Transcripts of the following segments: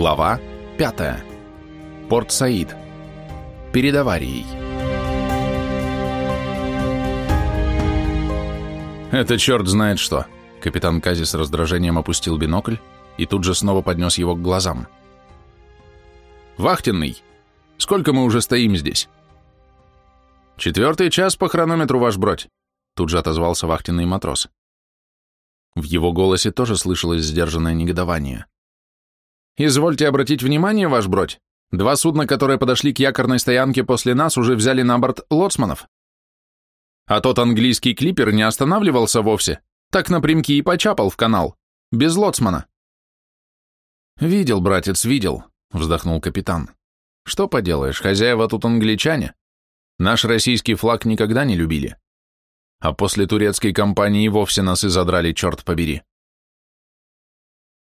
Глава 5. Порт Саид. Перед аварией. Это черт знает что. Капитан Кази с раздражением опустил бинокль и тут же снова поднес его к глазам. «Вахтенный! Сколько мы уже стоим здесь?» «Четвертый час по хронометру, ваш бродь», — тут же отозвался вахтенный матрос. В его голосе тоже слышалось сдержанное негодование. «Извольте обратить внимание, ваш бродь, два судна, которые подошли к якорной стоянке после нас, уже взяли на борт лоцманов. А тот английский клипер не останавливался вовсе, так напрямки и почапал в канал, без лоцмана». «Видел, братец, видел», — вздохнул капитан. «Что поделаешь, хозяева тут англичане. Наш российский флаг никогда не любили а после турецкой кампании вовсе нас и задрали, черт побери.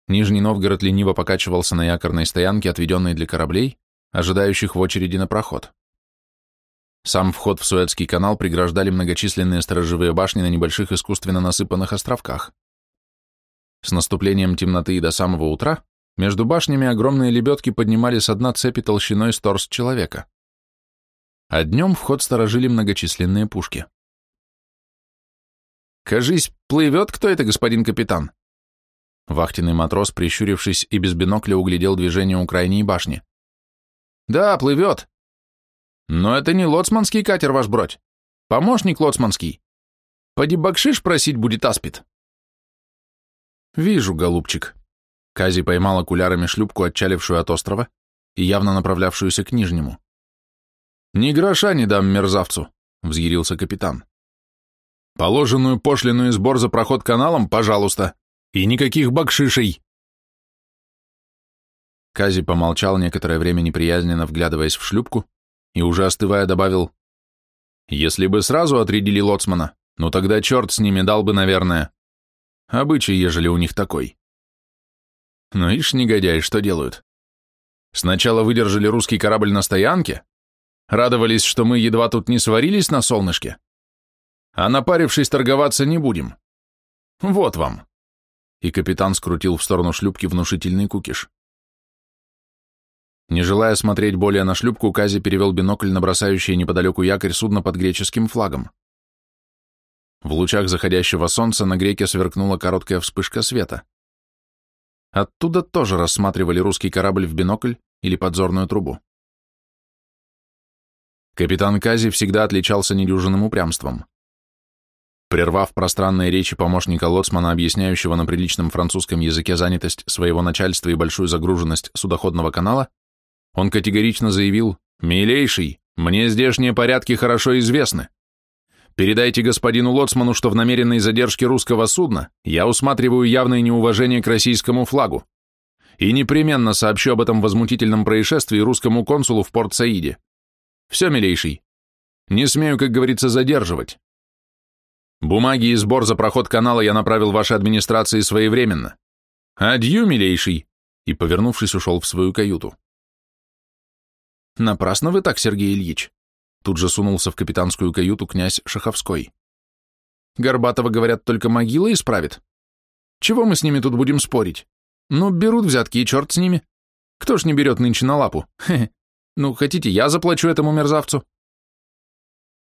Нижний Новгород лениво покачивался на якорной стоянке, отведенной для кораблей, ожидающих в очереди на проход. Сам вход в Суэцкий канал преграждали многочисленные сторожевые башни на небольших искусственно насыпанных островках. С наступлением темноты и до самого утра между башнями огромные лебедки поднимали с дна цепи толщиной с торс человека. А днем вход сторожили многочисленные пушки. «Кажись, плывет кто это, господин капитан?» Вахтенный матрос, прищурившись и без бинокля, углядел движение у крайней башни. «Да, плывет. Но это не лоцманский катер, ваш бродь. Помощник лоцманский. Поди бакшиш просить будет аспид». «Вижу, голубчик». Кази поймал окулярами шлюпку, отчалившую от острова и явно направлявшуюся к Нижнему. «Ни гроша не дам мерзавцу», — взъярился капитан. Положенную пошлину и сбор за проход каналом, пожалуйста, и никаких бакшишей. Кази помолчал некоторое время неприязненно, вглядываясь в шлюпку, и уже остывая добавил, «Если бы сразу отрядили лоцмана, ну тогда черт с ними дал бы, наверное. Обычай, ежели у них такой». Но ишь, негодяи, что делают? Сначала выдержали русский корабль на стоянке, радовались, что мы едва тут не сварились на солнышке, а напарившись торговаться не будем. Вот вам. И капитан скрутил в сторону шлюпки внушительный кукиш. Не желая смотреть более на шлюпку, Кази перевел бинокль на бросающее неподалеку якорь судно под греческим флагом. В лучах заходящего солнца на греке сверкнула короткая вспышка света. Оттуда тоже рассматривали русский корабль в бинокль или подзорную трубу. Капитан Кази всегда отличался недюжинным упрямством. Прервав пространные речи помощника лоцмана, объясняющего на приличном французском языке занятость своего начальства и большую загруженность судоходного канала, он категорично заявил «Милейший, мне здешние порядки хорошо известны. Передайте господину лоцману, что в намеренной задержке русского судна я усматриваю явное неуважение к российскому флагу и непременно сообщу об этом возмутительном происшествии русскому консулу в Порт-Саиде. Все, милейший. Не смею, как говорится, задерживать. Бумаги и сбор за проход канала я направил вашей администрации своевременно. Адью, милейший!» И, повернувшись, ушел в свою каюту. «Напрасно вы так, Сергей Ильич!» Тут же сунулся в капитанскую каюту князь Шаховской. «Горбатова, говорят, только могила исправит. Чего мы с ними тут будем спорить? Ну, берут взятки, и черт с ними. Кто ж не берет нынче на лапу? Хе -хе. Ну, хотите, я заплачу этому мерзавцу?»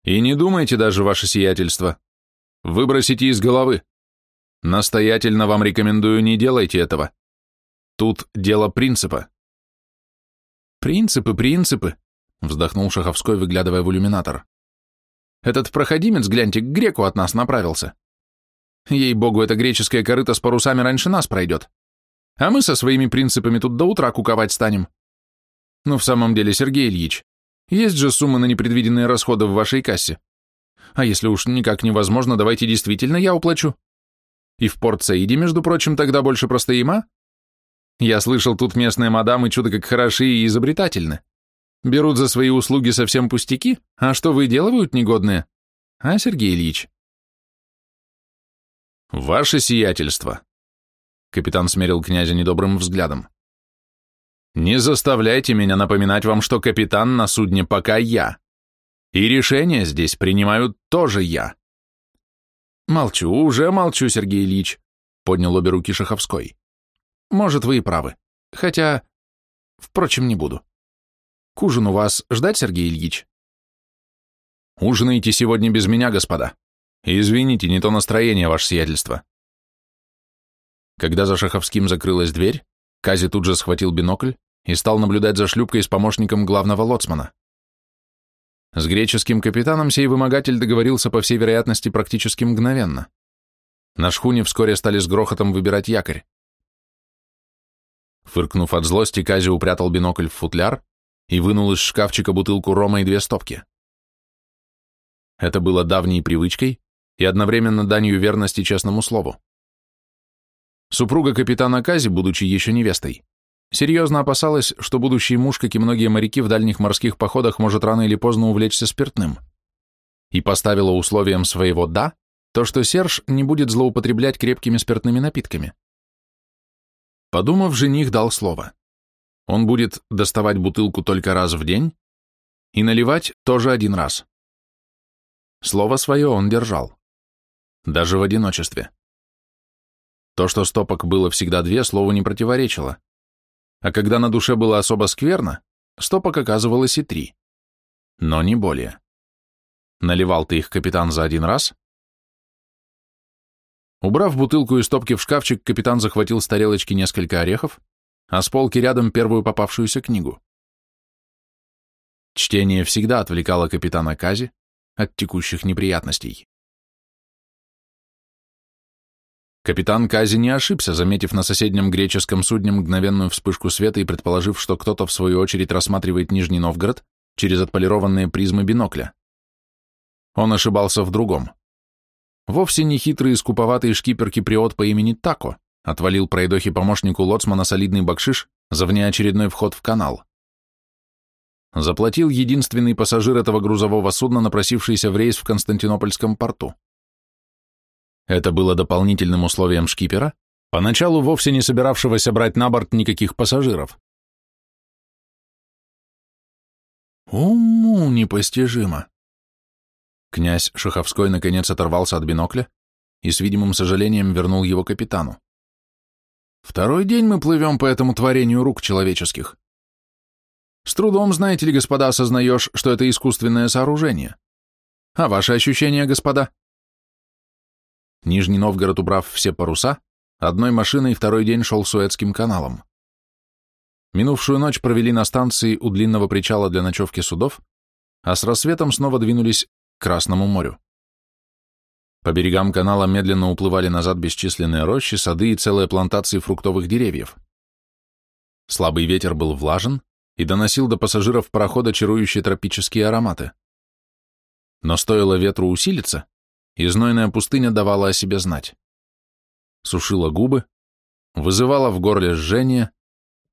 «И не думайте даже, ваше сиятельство», Выбросите из головы. Настоятельно вам рекомендую, не делайте этого. Тут дело принципа. Принципы, принципы, вздохнул Шаховской, выглядывая в иллюминатор. Этот проходимец, гляньте, к греку от нас направился. Ей-богу, эта греческая корыта с парусами раньше нас пройдет. А мы со своими принципами тут до утра куковать станем. Ну, в самом деле, Сергей Ильич, есть же суммы на непредвиденные расходы в вашей кассе. А если уж никак невозможно, давайте действительно я уплачу. И в Порт-Саиде, между прочим, тогда больше простоим, а? Я слышал, тут местные мадамы чудо как хороши и изобретательны. Берут за свои услуги совсем пустяки, а что выделывают негодные? А, Сергей Ильич? Ваше сиятельство. Капитан смерил князя недобрым взглядом. Не заставляйте меня напоминать вам, что капитан на судне пока я. И решение здесь принимаю тоже я. Молчу, уже молчу, Сергей Ильич, поднял обе руки Шаховской. Может, вы и правы. Хотя, Впрочем, не буду. К ужину вас ждать, Сергей Ильич? Ужинайте сегодня без меня, господа. Извините, не то настроение, ваше сиятельство. Когда за Шаховским закрылась дверь, Кази тут же схватил бинокль и стал наблюдать за шлюпкой с помощником главного лоцмана. С греческим капитаном сей вымогатель договорился, по всей вероятности, практически мгновенно. На шхуне вскоре стали с грохотом выбирать якорь. Фыркнув от злости, Кази упрятал бинокль в футляр и вынул из шкафчика бутылку рома и две стопки. Это было давней привычкой и одновременно данью верности честному слову. Супруга капитана Кази, будучи еще невестой, серьезно опасалась, что будущий муж, как и многие моряки в дальних морских походах, может рано или поздно увлечься спиртным, и поставила условием своего «да» то, что Серж не будет злоупотреблять крепкими спиртными напитками. Подумав, жених дал слово. Он будет доставать бутылку только раз в день и наливать тоже один раз. Слово свое он держал. Даже в одиночестве. То, что стопок было всегда две, слову не противоречило. А когда на душе было особо скверно, стопок оказывалось и три. Но не более. Наливал ты их капитан за один раз? Убрав бутылку и стопки в шкафчик, капитан захватил с тарелочки несколько орехов, а с полки рядом первую попавшуюся книгу. Чтение всегда отвлекало капитана Кази от текущих неприятностей. Капитан Кази не ошибся, заметив на соседнем греческом судне мгновенную вспышку света и предположив, что кто-то в свою очередь рассматривает Нижний Новгород через отполированные призмы бинокля. Он ошибался в другом. Вовсе не хитрый и скуповатый шкипер-киприот по имени Тако отвалил пройдохе помощнику лоцмана солидный бакшиш за внеочередной вход в канал. Заплатил единственный пассажир этого грузового судна, напросившийся в рейс в Константинопольском порту. Это было дополнительным условием шкипера, поначалу вовсе не собиравшегося брать на борт никаких пассажиров. Уму непостижимо. Князь Шаховской наконец оторвался от бинокля и с видимым сожалением вернул его капитану. Второй день мы плывем по этому творению рук человеческих. С трудом, знаете ли, господа, осознаешь, что это искусственное сооружение. А ваши ощущения, господа? Нижний Новгород, убрав все паруса, одной машиной второй день шел Суэцким каналом. Минувшую ночь провели на станции у длинного причала для ночевки судов, а с рассветом снова двинулись к Красному морю. По берегам канала медленно уплывали назад бесчисленные рощи, сады и целые плантации фруктовых деревьев. Слабый ветер был влажен и доносил до пассажиров парохода чарующие тропические ароматы. Но стоило ветру усилиться, и знойная пустыня давала о себе знать. Сушила губы, вызывала в горле жжение,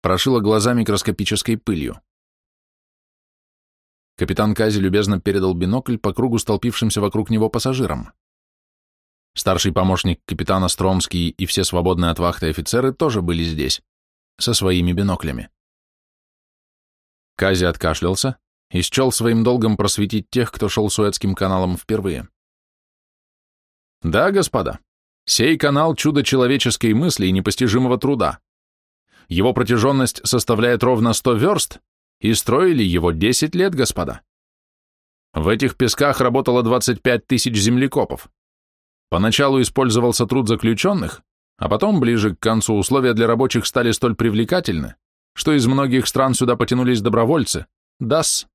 прошила глаза микроскопической пылью. Капитан Кази любезно передал бинокль по кругу столпившимся вокруг него пассажирам. Старший помощник капитана Стромский и все свободные от вахты офицеры тоже были здесь, со своими биноклями. Кази откашлялся и счел своим долгом просветить тех, кто шел Суэцким каналом впервые. Да, господа, сей канал – чудо человеческой мысли и непостижимого труда. Его протяженность составляет ровно 100 верст, и строили его 10 лет, господа. В этих песках работало 25 тысяч землекопов. Поначалу использовался труд заключенных, а потом, ближе к концу, условия для рабочих стали столь привлекательны, что из многих стран сюда потянулись добровольцы. ДАС.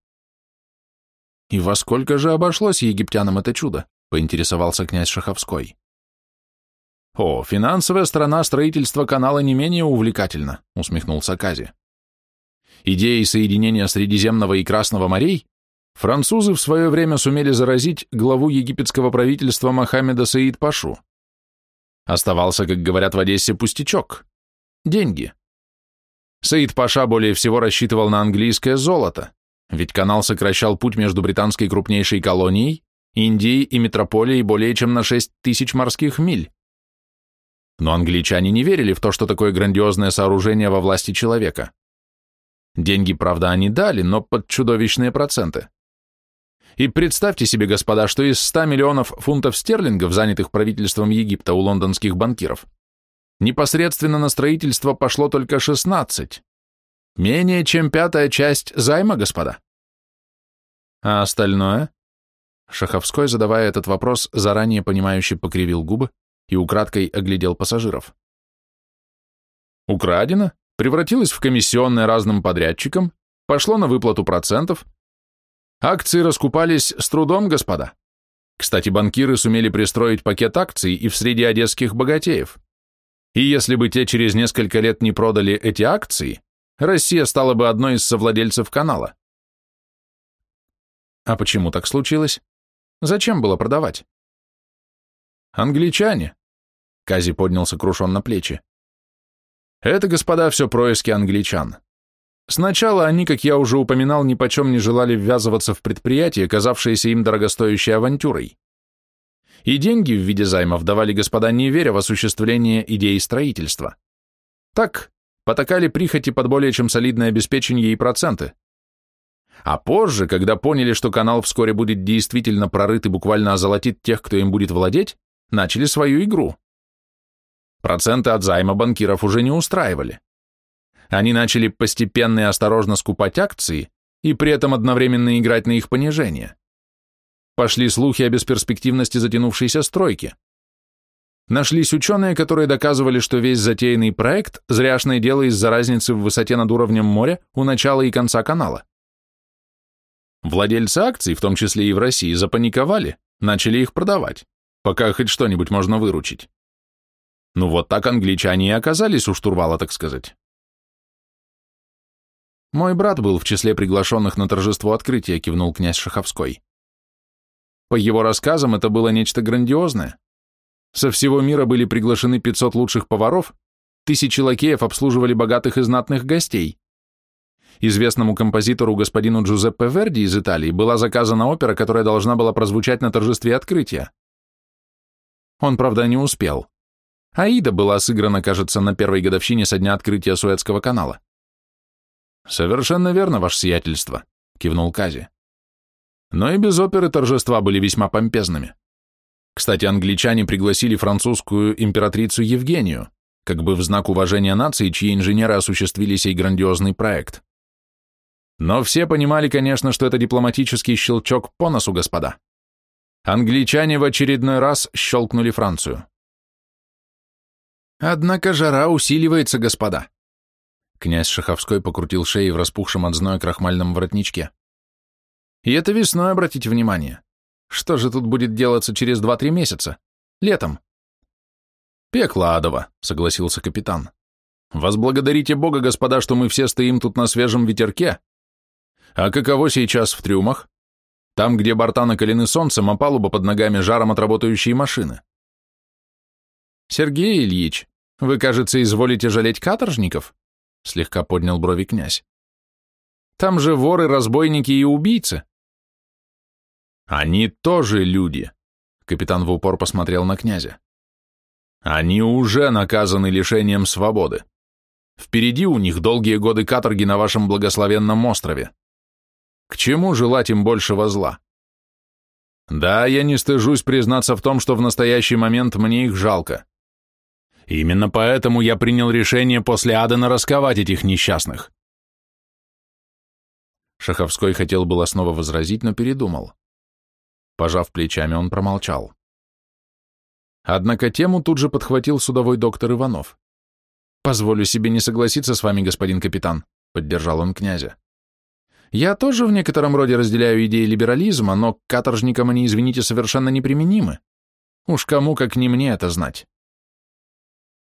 И во сколько же обошлось египтянам это чудо? Поинтересовался князь Шаховской. «О, финансовая сторона строительства канала не менее увлекательна», усмехнулся Кази. Идеей соединения Средиземного и Красного морей французы в свое время сумели заразить главу египетского правительства Мохаммеда Саид Пашу. Оставался, как говорят в Одессе, пустячок – деньги. Саид Паша более всего рассчитывал на английское золото, ведь канал сокращал путь между британской крупнейшей колонией Индии и метрополии более чем на 6 тысяч морских миль. Но англичане не верили в то, что такое грандиозное сооружение во власти человека. Деньги, правда, они дали, но под чудовищные проценты. И представьте себе, господа, что из 100 миллионов фунтов стерлингов, занятых правительством Египта у лондонских банкиров, непосредственно на строительство пошло только 16. Менее чем пятая часть займа, господа. А остальное? Шаховской, задавая этот вопрос, заранее понимающе покривил губы и украдкой оглядел пассажиров. Украдено, превратилось в комиссионное разным подрядчикам, пошло на выплату процентов. Акции раскупались с трудом, господа. Кстати, банкиры сумели пристроить пакет акций и в среде одесских богатеев. И если бы те через несколько лет не продали эти акции, Россия стала бы одной из совладельцев канала. А почему так случилось? Зачем было продавать? Англичане. Кази поднял сокрушенно плечи. Это, господа, все происки англичан. Сначала они, как я уже упоминал, ни почем не желали ввязываться в предприятие, казавшееся им дорогостоящей авантюрой. И деньги в виде займов давали господа, не веря в осуществление идеи строительства. Так, потакали прихоти под более чем солидное обеспечение и проценты. А позже, когда поняли, что канал вскоре будет действительно прорыт и буквально озолотит тех, кто им будет владеть, начали свою игру. Проценты от займа банкиров уже не устраивали. Они начали постепенно и осторожно скупать акции и при этом одновременно играть на их понижение. Пошли слухи о бесперспективности затянувшейся стройки. Нашлись ученые, которые доказывали, что весь затеянный проект – зряшное дело из-за разницы в высоте над уровнем моря у начала и конца канала. Владельцы акций, в том числе и в России, запаниковали, начали их продавать, пока хоть что-нибудь можно выручить. Ну вот так англичане и оказались у штурвала, так сказать. Мой брат был в числе приглашенных на торжество открытия, кивнул князь Шаховской. По его рассказам, это было нечто грандиозное. Со всего мира были приглашены 500 лучших поваров, тысячи лакеев обслуживали богатых и знатных гостей. Известному композитору господину Джузеппе Верди из Италии была заказана опера, которая должна была прозвучать на торжестве открытия. Он, правда, не успел. Аида была сыграна, кажется, на первой годовщине со дня открытия Суэцкого канала. «Совершенно верно, ваше сиятельство», — кивнул Кази. Но и без оперы торжества были весьма помпезными. Кстати, англичане пригласили французскую императрицу Евгению, как бы в знак уважения нации, чьи инженеры осуществили сей грандиозный проект. Но все понимали, конечно, что это дипломатический щелчок по носу, господа. Англичане в очередной раз щелкнули Францию. Однако жара усиливается, господа. Князь Шаховской покрутил шеи в распухшем от зноя крахмальном воротничке. И это весной, обратите внимание. Что же тут будет делаться через два-три месяца? Летом. Пекло адово, согласился капитан. Возблагодарите Бога, господа, что мы все стоим тут на свежем ветерке. А каково сейчас в трюмах? Там, где борта накалены солнцем, а палуба под ногами жаром от работающей машины. Сергей Ильич, вы, кажется, изволите жалеть каторжников? слегка поднял брови князь. Там же воры, разбойники и убийцы. Они тоже люди, капитан в упор посмотрел на князя. Они уже наказаны лишением свободы. Впереди у них долгие годы каторги на вашем благословенном острове. К чему желать им большего зла? Да, я не стыжусь признаться в том, что в настоящий момент мне их жалко. Именно поэтому я принял решение после Адена расковать этих несчастных. Шаховской хотел было снова возразить, но передумал. Пожав плечами, он промолчал. Однако тему тут же подхватил судовой доктор Иванов. «Позволю себе не согласиться с вами, господин капитан», — поддержал он князя. «Я тоже в некотором роде разделяю идеи либерализма, но к каторжникам они, извините, совершенно неприменимы. Уж кому, как не мне, это знать».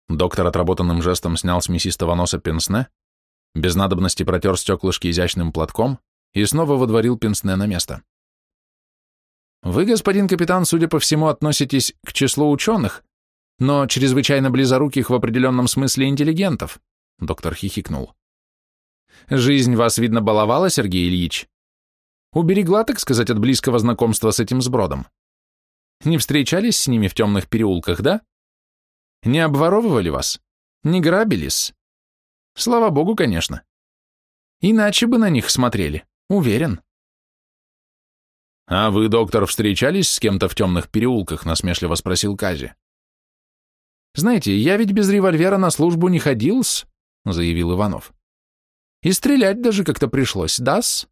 Доктор отработанным жестом снял с мясистого носа пенсне, без надобности протер стеклышки изящным платком и снова водворил пенсне на место. «Вы, господин капитан, судя по всему, относитесь к числу ученых, но чрезвычайно близоруких в определенном смысле интеллигентов», — доктор хихикнул. «Жизнь вас, видно, баловала, Сергей Ильич? Уберегла, так сказать, от близкого знакомства с этим сбродом? Не встречались с ними в темных переулках, да?» Не обворовывали вас? Не грабились? Слава богу, конечно. Иначе бы на них смотрели, уверен. «А вы, доктор, встречались с кем-то в темных переулках?» — насмешливо спросил Кази. «Знаете, я ведь без револьвера на службу не ходил-с», — заявил Иванов. И стрелять даже как-то пришлось, да-с?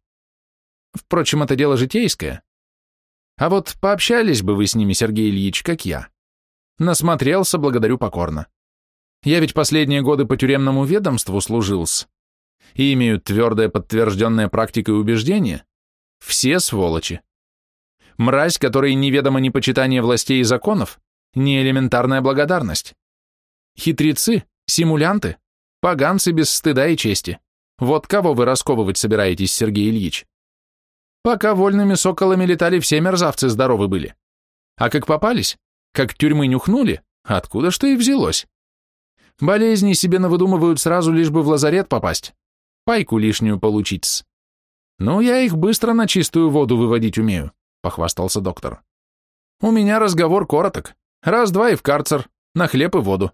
Впрочем, это дело житейское. А вот пообщались бы вы с ними, Сергей Ильич, как я. Насмотрелся, благодарю покорно. Я ведь последние годы по тюремному ведомству служил-с. И имеют твердое подтвержденное практикой убеждение. Все сволочи. Мразь, которой неведомо ни почитание властей и законов, ни элементарная благодарность. Хитрецы, симулянты, поганцы без стыда и чести. Вот кого вы расковывать собираетесь, Сергей Ильич? Пока вольными соколами летали, все мерзавцы здоровы были. А как попались, как тюрьмы нюхнули, откуда что и взялось? Болезни себе навыдумывают сразу, лишь бы в лазарет попасть. Пайку лишнюю получить-с. Ну, я их быстро на чистую воду выводить умею. — похвастался доктор. «У меня разговор короток. Раз-два и в карцер, на хлеб и воду.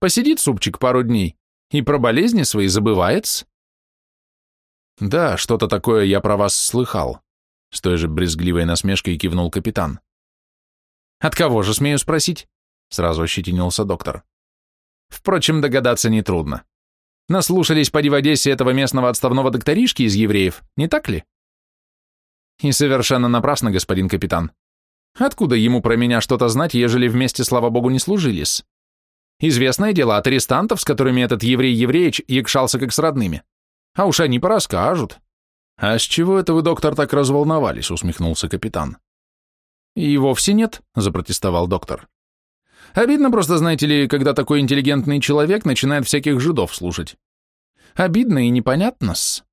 Посидит супчик пару дней и про болезни свои забывается». «Да, что-то такое я про вас слыхал», — с той же брезгливой насмешкой кивнул капитан. «От кого же, смею спросить?» — сразу ощетинился доктор. «Впрочем, догадаться нетрудно. Наслушались поди в Одессе этого местного отставного докторишки из евреев, не так ли?» И совершенно напрасно, господин капитан. Откуда ему про меня что-то знать, ежели вместе, слава богу, не служились? Известное дело от арестантов, с которыми этот еврей-евреич якшался как с родными. А уж они порасскажут. А с чего это вы, доктор, так разволновались, усмехнулся капитан. И вовсе нет, запротестовал доктор. Обидно просто, знаете ли, когда такой интеллигентный человек начинает всяких жидов слушать. Обидно и непонятно-с.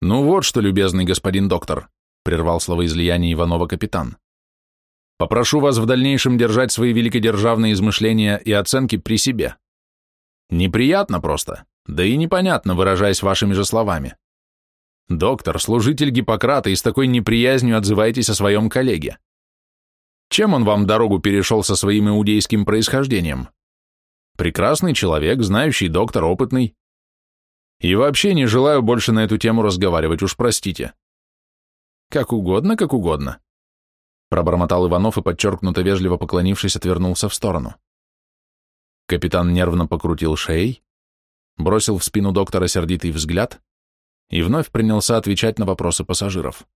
«Ну вот что, любезный господин доктор», — прервал словоизлияние Иванова капитан. «Попрошу вас в дальнейшем держать свои великодержавные измышления и оценки при себе. Неприятно просто, да и непонятно, выражаясь вашими же словами. Доктор, служитель Гиппократа, и с такой неприязнью отзываетесь о своем коллеге. Чем он вам дорогу перешел со своим иудейским происхождением? Прекрасный человек, знающий доктор, опытный, и вообще не желаю больше на эту тему разговаривать, уж простите. Как угодно, как угодно. Пробормотал Иванов и, подчеркнуто вежливо поклонившись, отвернулся в сторону. Капитан нервно покрутил шеей, бросил в спину доктора сердитый взгляд и вновь принялся отвечать на вопросы пассажиров.